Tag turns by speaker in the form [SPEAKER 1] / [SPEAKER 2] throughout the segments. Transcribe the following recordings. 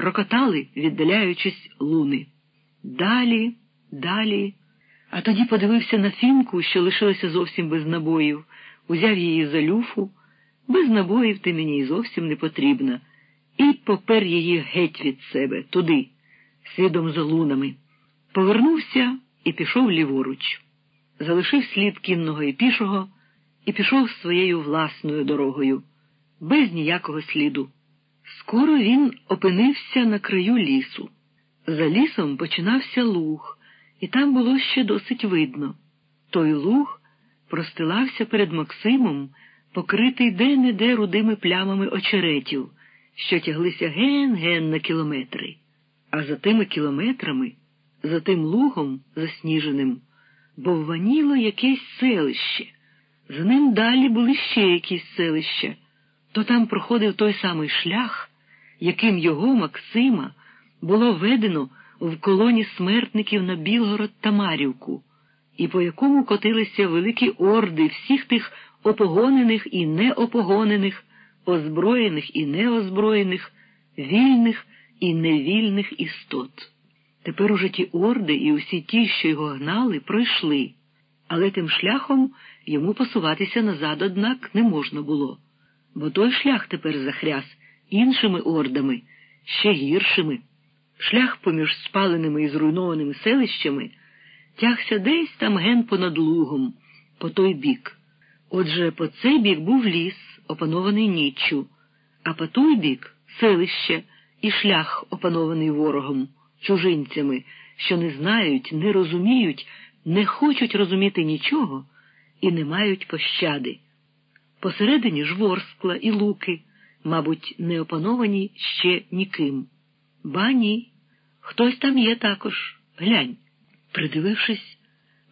[SPEAKER 1] рокотали, віддаляючись луни. Далі, далі. А тоді подивився на фінку, що лишилася зовсім без набоїв, узяв її за люфу. Без набоїв ти мені й зовсім не потрібна, і попер її геть від себе, туди, слідом за лунами. Повернувся і пішов ліворуч. Залишив слід кінного і пішого і пішов своєю власною дорогою, без ніякого сліду. Скоро він опинився на краю лісу. За лісом починався луг, і там було ще досить видно. Той луг простилався перед Максимом, покритий де-не-де рудими плямами очеретів, що тяглися ген-ген на кілометри. А за тими кілометрами, за тим лугом засніженим, бовваніло якесь селище. За ним далі були ще якісь селища, то там проходив той самий шлях, яким його, Максима, було ведено в колоні смертників на Білгород та Марівку, і по якому котилися великі орди всіх тих опогонених і неопогонених, озброєних і неозброєних, вільних і невільних істот. Тепер уже ті орди і усі ті, що його гнали, пройшли, але тим шляхом йому посуватися назад, однак, не можна було, бо той шлях тепер захряс іншими ордами, ще гіршими. Шлях поміж спаленими і зруйнованими селищами тягся десь там ген понад лугом, по той бік. Отже, по цей бік був ліс, опанований ніччю, а по той бік селище і шлях, опанований ворогом, чужинцями, що не знають, не розуміють, не хочуть розуміти нічого і не мають пощади. Посередині ж ворскла і луки, мабуть, не опановані ще ніким. Ба ні, хтось там є також. Глянь. Придивившись,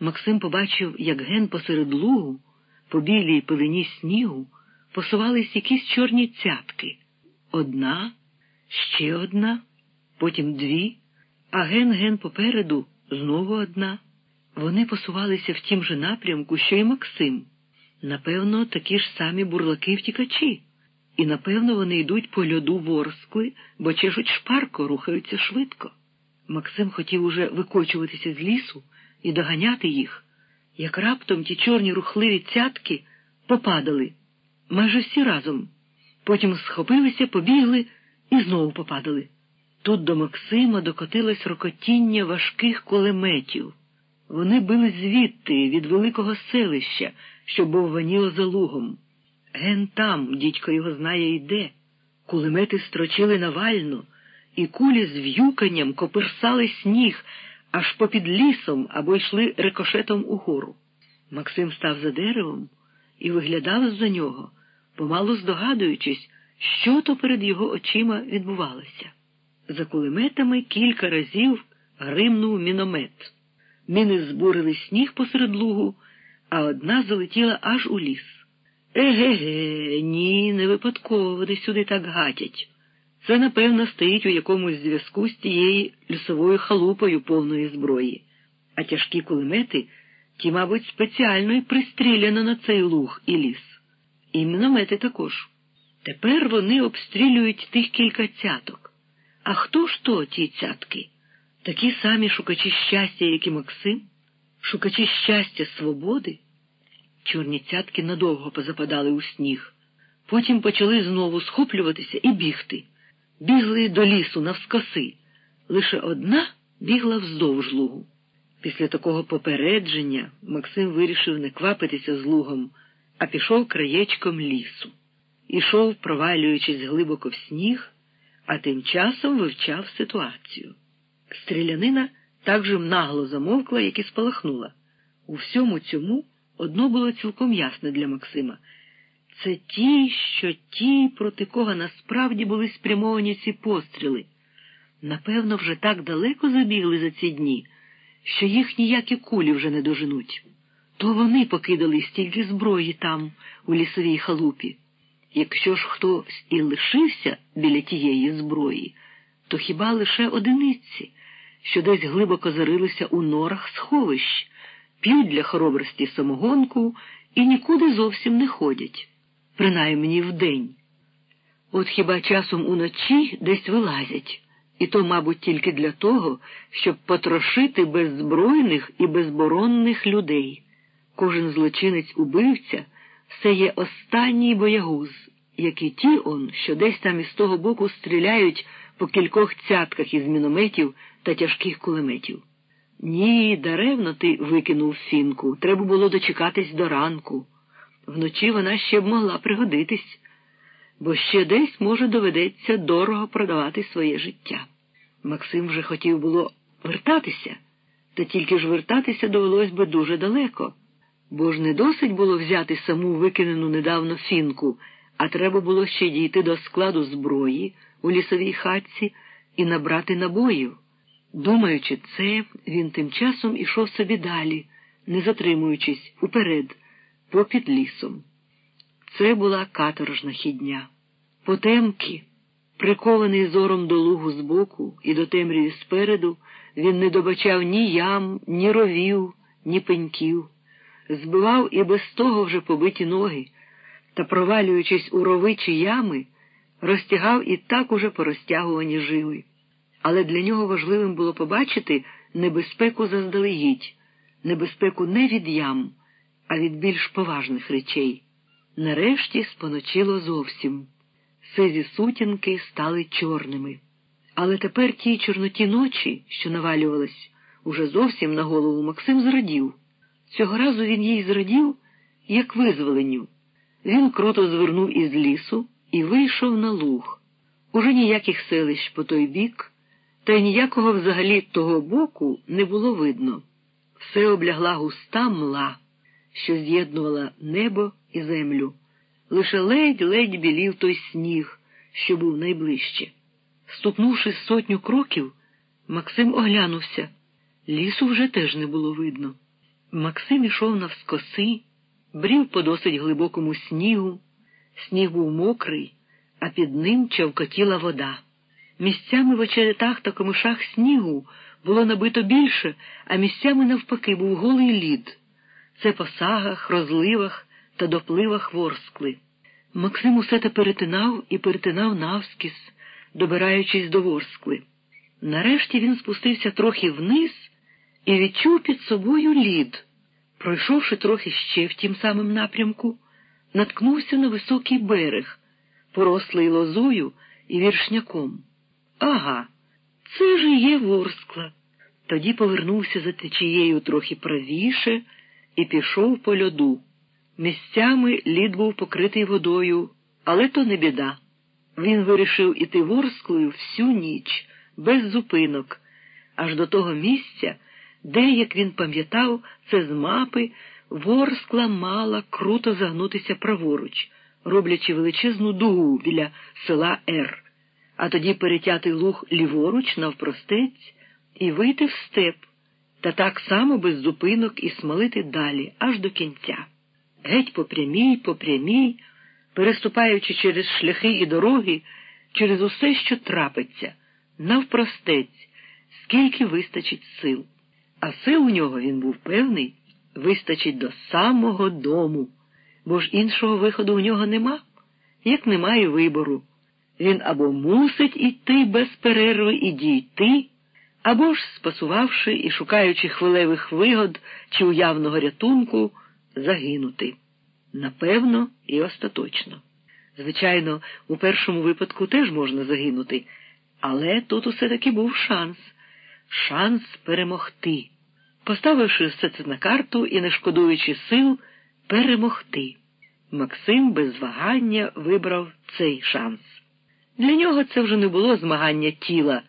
[SPEAKER 1] Максим побачив, як ген посеред лугу, по білій пилині снігу, посувались якісь чорні цятки. Одна, ще одна, потім дві, а ген-ген попереду знову одна. Вони посувалися в тім же напрямку, що й Максим. Напевно, такі ж самі бурлаки втікачі, і напевно вони йдуть по льоду ворскли, бо чешуть шпарко, рухаються швидко. Максим хотів уже викочуватися з лісу і доганяти їх, як раптом ті чорні рухливі цятки попадали майже всі разом. Потім схопилися, побігли і знову попадали. Тут до Максима докотилось рокотіння важких кулеметів. Вони били звідти, від великого селища, що бовваніло за лугом. Ген там, дідько його знає, йде. Кулемети строчили навально, і кулі з в'юканням коперсали сніг аж попід лісом або йшли рикошетом угору. Максим став за деревом і виглядав за нього, помалу здогадуючись, що то перед його очима відбувалося. За кулеметами кілька разів гримнув міномет. Міни збурили сніг посеред лугу, а одна залетіла аж у ліс. Еге-ге, ні, не випадково вони сюди так гатять. Це, напевно, стоїть у якомусь зв'язку з тією лісовою халупою повної зброї, а тяжкі кулемети ті, мабуть, спеціально й пристріляно на цей луг і ліс. І міномети також. Тепер вони обстрілюють тих кілька цяток. А хто ж то ті цятки? Такі самі шукачі щастя, як і Максим, шукачі щастя свободи. Чорні цятки надовго позападали у сніг. Потім почали знову схоплюватися і бігти. Бігли до лісу навскоси. Лише одна бігла вздовж лугу. Після такого попередження Максим вирішив не квапитися з лугом, а пішов краєчком лісу. Ішов, провалюючись глибоко в сніг, а тим часом вивчав ситуацію. Стрілянина так же нагло замовкла, як і спалахнула. У всьому цьому одно було цілком ясне для Максима. Це ті, що ті, проти кого насправді були спрямовані ці постріли. Напевно, вже так далеко забігли за ці дні, що їх ніякі кулі вже не доженуть. То вони покидали стільки зброї там, у лісовій халупі. Якщо ж хтось і лишився біля тієї зброї, то хіба лише одиниці, що десь глибоко зарилися у норах сховищ, п'ють для хоробрості самогонку і нікуди зовсім не ходять, принаймні вдень. От хіба часом уночі десь вилазять, і то, мабуть, тільки для того, щоб потрошити беззбройних і безборонних людей. Кожен злочинець убивця все є останній боягуз, як і ті он, що десь там із того боку стріляють по кількох цятках із мінометів та тяжких кулеметів. Ні, даремно ти викинув фінку, треба було дочекатись до ранку. Вночі вона ще б могла пригодитись, бо ще десь, може, доведеться дорого продавати своє життя. Максим вже хотів було вертатися, та тільки ж вертатися довелось би дуже далеко, бо ж не досить було взяти саму викинену недавно фінку, а треба було ще дійти до складу зброї у лісовій хатці і набрати набоїв. Думаючи це, він тим часом ішов собі далі, не затримуючись уперед, попід лісом. Це була каторжна хідня. Потемки, прикований зором до лугу збоку і до темряві спереду, він не добачав ні ям, ні ровів, ні пеньків, збивав і без того вже побиті ноги та, провалюючись у рови чи ями, розтягав і так уже порозтягувані жили але для нього важливим було побачити небезпеку заздалегідь, небезпеку не від ям, а від більш поважних речей. Нарешті споночило зовсім. Сизі сутінки стали чорними. Але тепер тій чорноті ночі, що навалювалась уже зовсім на голову, Максим зрадів. Цього разу він їй зрадів, як визволенню. Він круто звернув із лісу і вийшов на луг. Уже ніяких селищ по той бік та ніякого взагалі того боку не було видно. Все облягла густа мла, що з'єднувала небо і землю. Лише ледь-ледь білів той сніг, що був найближче. Ступнувши сотню кроків, Максим оглянувся. Лісу вже теж не було видно. Максим ішов навскоси, брів по досить глибокому снігу. Сніг був мокрий, а під ним човкотіла вода. Місцями в очеретах та комишах снігу було набито більше, а місцями, навпаки, був голий лід. Це по сагах, розливах та допливах ворскли. Максим усе те перетинав і перетинав навскіз, добираючись до ворскли. Нарешті він спустився трохи вниз і відчув під собою лід. Пройшовши трохи ще в тім самим напрямку, наткнувся на високий берег, порослий лозою і віршняком. Ага, це ж є Ворскла. Тоді повернувся за течією трохи правіше і пішов по льоду. Місцями лід був покритий водою, але то не біда. Він вирішив іти Ворсклою всю ніч, без зупинок, аж до того місця, де, як він пам'ятав, це з мапи Ворскла мала круто загнутися праворуч, роблячи величезну дугу біля села Р а тоді перетяти луг ліворуч навпростець і вийти в степ, та так само без зупинок і смалити далі, аж до кінця. Геть по прямій, по прямій, переступаючи через шляхи і дороги, через усе, що трапиться, навпростець, скільки вистачить сил. А сил у нього, він був певний, вистачить до самого дому, бо ж іншого виходу у нього нема, як немає вибору. Він або мусить іти без перерви і дійти, або ж, спасувавши і шукаючи хвилевих вигод чи уявного рятунку, загинути. Напевно, і остаточно. Звичайно, у першому випадку теж можна загинути, але тут усе таки був шанс шанс перемогти, поставивши все це на карту і не шкодуючи сил, перемогти. Максим без вагання вибрав цей шанс. Для нього це вже не було змагання тіла.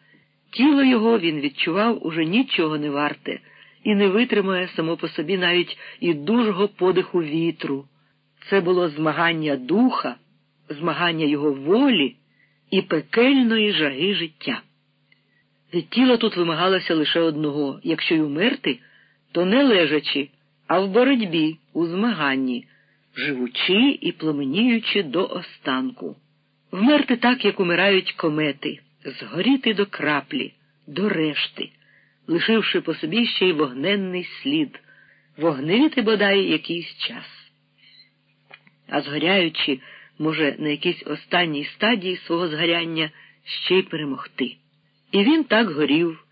[SPEAKER 1] Тіло його він відчував уже нічого не варте і не витримає само по собі навіть і дужого подиху вітру. Це було змагання духа, змагання його волі і пекельної жаги життя. Від тіла тут вимагалося лише одного якщо й умерти, то не лежачи, а в боротьбі, у змаганні, живучи і пламеніючи до останку вмерти так, як умирають комети, згоріти до краплі, до решти, лишивши по собі ще й вогненний слід, вогнити бодай якийсь час. А згоряючи, може, на якійсь останній стадії свого згоряння ще й перемогти. І він так горів